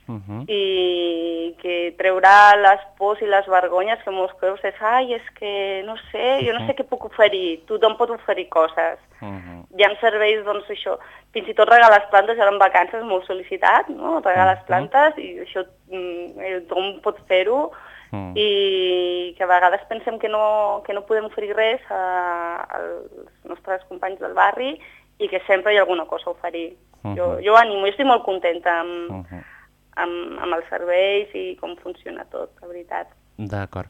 Uh -huh. i que treurà les pors i les vergonyes que molts cops és ai, és que no sé, jo no sé què puc oferir, tothom pot oferir coses. Uh -huh. Hi ha serveis, doncs això, fins i tot regalar les plantes, ara en vacances molt sol·licitat, no? regalar les plantes i això mm, eh, tothom pot fer-ho Mm. i que a vegades pensem que no, que no podem oferir res a, als nostres companys del barri i que sempre hi ha alguna cosa a oferir. Mhm. Jo, jo animo, jo estic molt contenta amb, Uh -huh. amb, amb els serveis i com funciona tot, la veritat. D'acord.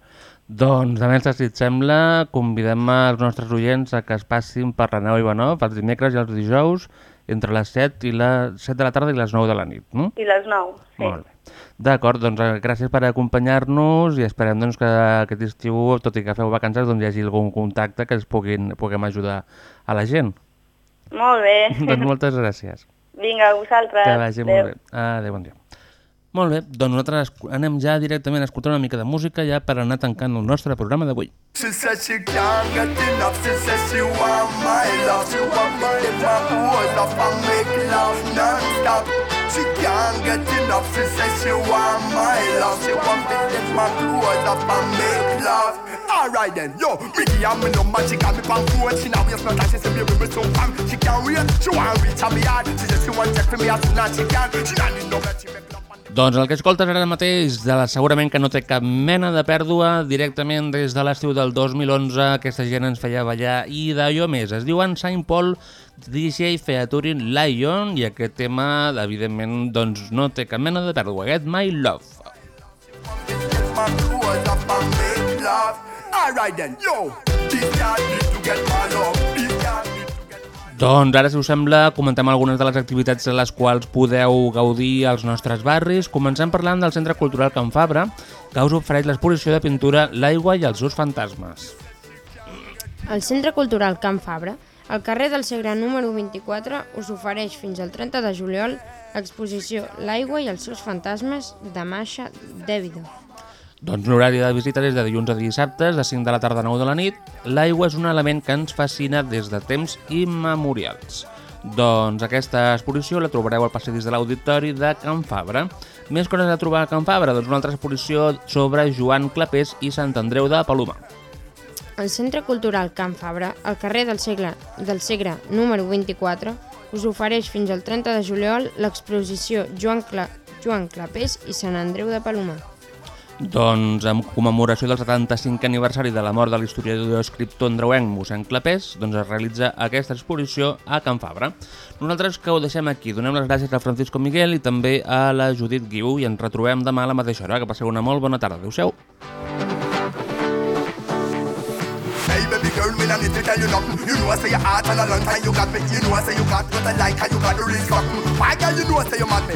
Doncs, de més, si et sembla, convidem els nostres oients a que es passin per la nau Ivanov els dimecres i els dijous entre les 7, i les 7 de la tarda i les 9 de la nit, no? I les 9, sí. Molt bé. D'acord, doncs eh, gràcies per acompanyar-nos i esperem doncs, que aquest estiu, tot i que feu vacances, doncs, hi hagi algun contacte que ens puguin, puguem ajudar a la gent. Molt bé. doncs moltes gràcies. Vinga, a vosaltres. Que vagi Adéu. molt bé. Adéu, bon dia. Molt bé, doncs nosaltres anem ja directament a escoltar una mica de música ja per anar tancant el nostre programa d'avui. She said she can't get enough. She said she want my love. She want my make love non-stop. She can't get enough. She says she want my love. She want me live my clothes up and make love. Alright then, yo, Mickey and me number, she got me pang phone. She now waste no time, she say baby me so fam. She can't wait, she want reach out me yard. She said she want check for me as soon as she can. She not need no bet, she make love. Doncs el que escoltes ara mateix, de la, segurament que no té cap mena de pèrdua, directament des de l'estiu del 2011, aquesta gent ens feia ballar i d'allò més. Es diuen Saint Paul DJ featuring Lion i aquest tema, evidentment, doncs no té cap mena de pèrdua. Get My Love. Alright then, yo, this need to get my love. Doncs ara, si us sembla, comentem algunes de les activitats a les quals podeu gaudir als nostres barris. Comencem parlant del Centre Cultural Can Fabra, que us ofereix l'exposició de pintura L'aigua i els seus fantasmes. El Centre Cultural Can Fabra, al carrer del Segre número 24, us ofereix fins al 30 de juliol l'exposició L'aigua i els seus fantasmes de Masha Devido. Doncs l'horari de visita és de dilluns a dissabtes, de 5 de la tarda a 9 de la nit. L'aigua és un element que ens fascina des de temps immemorials. Doncs aquesta exposició la trobareu al passadís de l'Auditori de Can Fabra. Més coses a trobar a Can Fabra, doncs una altra exposició sobre Joan Clapés i Sant Andreu de Palomar. El Centre Cultural Can Fabra, al carrer del Segre, del Segre número 24, us ofereix fins al 30 de juliol l'exposició Joan, Cla Joan Clapés i Sant Andreu de Palomar. Doncs en commemoració del 75 aniversari de la mort de l'historiador i escriptor andreuenc mossèn Clapés, doncs es realitza aquesta exposició a Can Fabra. Nosaltres que ho deixem aquí, donem les gràcies a Francisco Miguel i també a la Judit Guiu i ens retrobem demà a la mateixa hora. Que passeu una molt bona tarda. Adéu-siau. Hey baby girl, me tell you nothing. You know I say your heart and a long time you got me. You know I say you got what I like and you got the real. Why girl, you know I say you mad me.